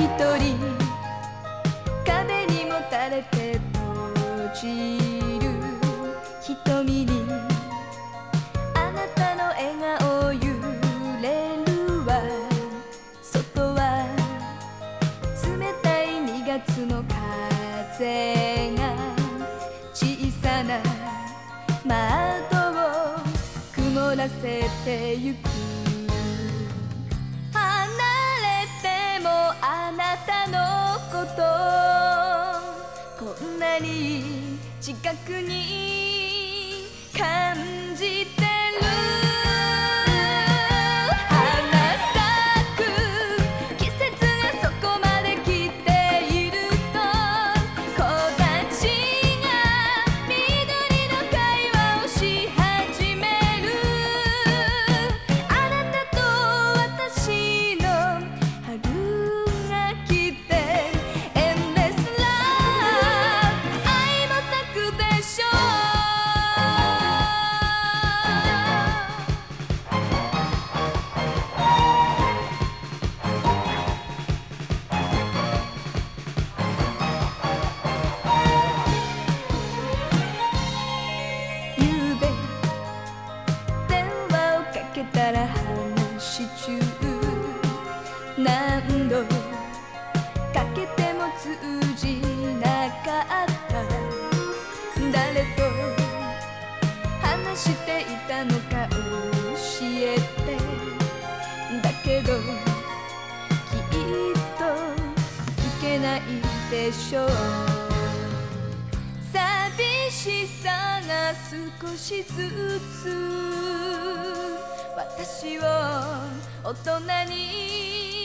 一人。壁にもたれて閉じる。瞳にあなたの笑顔揺れる。わ外は冷たい2月の風が小さな窓を曇らせてゆくなに近くに感じてけたら話中何度かけても通じなかった誰と話していたのか教えて。だけどきっといけないでしょう寂しさが少しずつ私を大人に